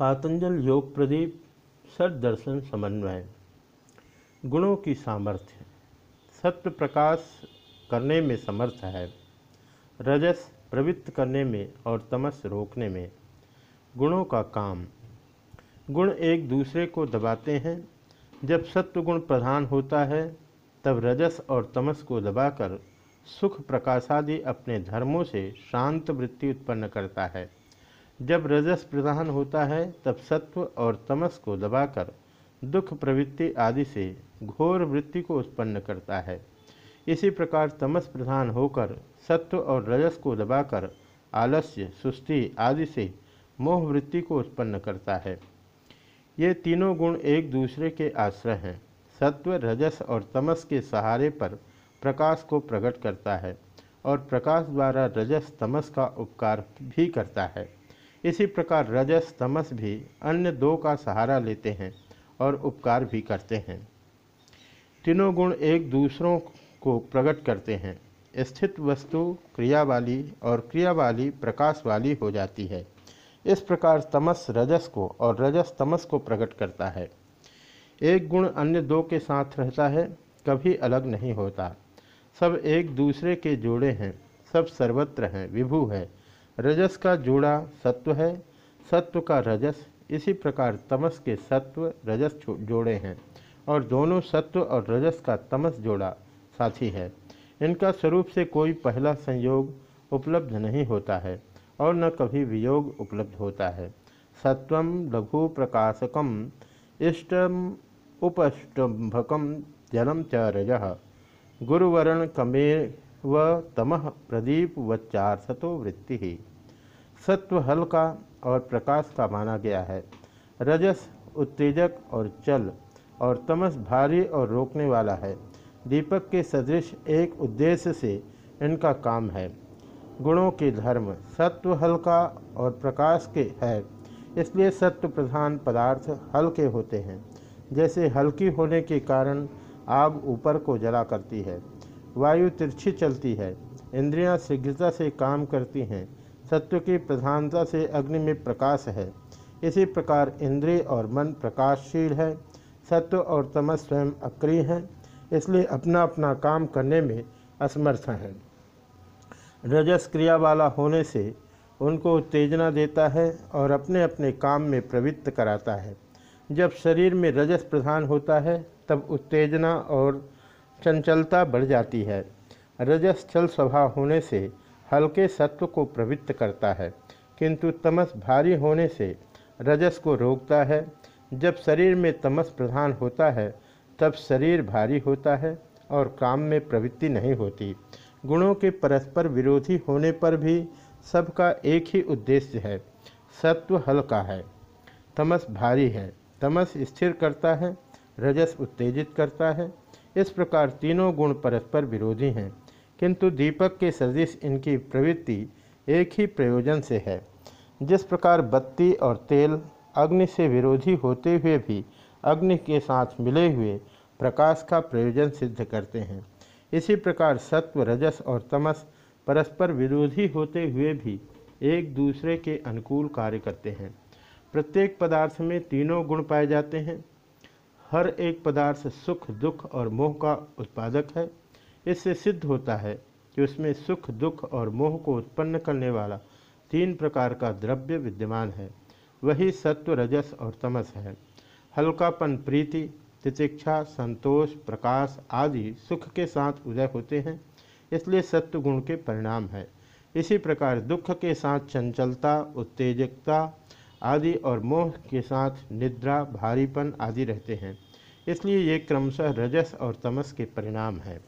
पातंजल योग प्रदीप सत दर्शन समन्वय। गुणों की सामर्थ्य। सत्य प्रकाश करने में समर्थ है। रजस प्रवृत्त करने में और तमस रोकने में। गुणों का काम। गुण एक दूसरे को दबाते हैं। जब सत्व गुण प्रधान होता है, तब रजस और तमस को दबाकर सुख प्रकाशादि अपने धर्मों से शांत वृत्ति उत्पन्न करता है। जब रजस प्रधान होता है, तब सत्व और तमस को दबाकर दुख, प्रवृत्ति आदि से घोर वृत्ति को उत्पन्न करता है। इसी प्रकार तमस प्रधान होकर सत्व और रजस को दबाकर आलस्य, सुस्ती आदि से मोह वृत्ति को उत्पन्न करता है। ये तीनों गुण एक दूसरे के आश्रय हैं। सत्व, रजस और तमस के सहारे पर प्रकाश को प्रकट करता है और प्रकाश द्वारा रजस, तमस का उपकार भी करता है। इसी प्रकार रजस, तमस भी अन्य दो का सहारा लेते हैं और उपकार भी करते हैं। तीनों गुण एक दूसरों को प्रकट करते हैं। स्थित वस्तु क्रिया वाली और क्रिया वाली प्रकाश वाली हो जाती है। इस प्रकार तमस रजस को और रजस, तमस को प्रकट करता है। एक गुण अन्य दो के साथ रहता है, कभी अलग नहीं होता। सब एक दूसरे के जोड़े हैं, सब सर्वत्र हैं, विभु है। रजस का जोड़ा सत्व है, सत्व का रजस, इसी प्रकार तमस के सत्व रजस जोड़े हैं। और दोनों सत्व और रजस का तमस जोड़ा साथी है। इनका स्वरूप से कोई पहला संयोग उपलब्ध नहीं होता है, और न कभी वियोग उपलब्ध होता है। सत्व लघु प्रकाशकम इष्टम उपष्टभकम जलम च रज। गुरुवरण कमे व तमह प्रदीप वच्चारसतो वृत्ति। सत्व हल्का और प्रकाश का माना गया है। रजस, उत्तेजक और चल और तमस भारी और रोकने वाला है। दीपक के सदृश एक उद्देश्य से इनका काम है। गुणों के धर्म सत्व हल्का और प्रकाश के है। इसलिए सत्व प्रधान पदार्थ हल्के होते हैं। जैसे हल्की होने के कारण आग ऊपर को जला करती है। वायु तिरछी चलती है। इंद्रियाँ शीघ्रता से काम करती हैं। सत्व की प्रधानता से अग्नि में प्रकाश है। इसी प्रकार इंद्रिय और मन प्रकाशशील है। सत्व और तमस स्वयं अक्रिय हैं, इसलिए अपना अपना काम करने में असमर्थ हैं। रजस क्रिया वाला होने से उनको उत्तेजना देता है और अपने अपने काम में प्रवृत्त कराता है। जब शरीर में रजस प्रधान होता है, तब उत्तेजना और चंचलता बढ़ जाती है। रजस चल स्वभाव होने से हल्के सत्व को प्रवृत्त करता है, किंतु तमस भारी होने से रजस को रोकता है। जब शरीर में तमस प्रधान होता है, तब शरीर भारी होता है और काम में प्रवृत्ति नहीं होती। गुणों के परस्पर विरोधी होने पर भी सबका एक ही उद्देश्य है, सत्व हल्का है। तमस भारी है, तमस स्थिर करता है, रजस उत्तेजित करता है। इस प्रकार तीनों गुण परस्पर विरोधी हैं। किंतु दीपक के सदृश इनकी प्रवृत्ति एक ही प्रयोजन से है। जिस प्रकार बत्ती और तेल अग्नि से विरोधी होते हुए भी अग्नि के साथ मिले हुए प्रकाश का प्रयोजन सिद्ध करते हैं, इसी प्रकार सत्व, रजस और तमस परस्पर विरोधी होते हुए भी एक दूसरे के अनुकूल कार्य करते हैं। प्रत्येक पदार्थ में तीनों गुण पाए जाते हैं। हर एक पदार्थ सुख, दुख और मोह का उत्पादक है। इससे सिद्ध होता है कि उसमें सुख, दुख और मोह को उत्पन्न करने वाला तीन प्रकार का द्रव्य विद्यमान है। वही सत्व, रजस और तमस है। हल्कापन, प्रीति, तितिक्षा, संतोष, प्रकाश आदि सुख के साथ उदय होते हैं, इसलिए सत्व गुण के परिणाम है। इसी प्रकार दुख के साथ चंचलता, उत्तेजकता आदि और मोह के साथ निद्रा, भारीपन आदि रहते हैं। इसलिए ये क्रमशः रजस और तमस के परिणाम हैं।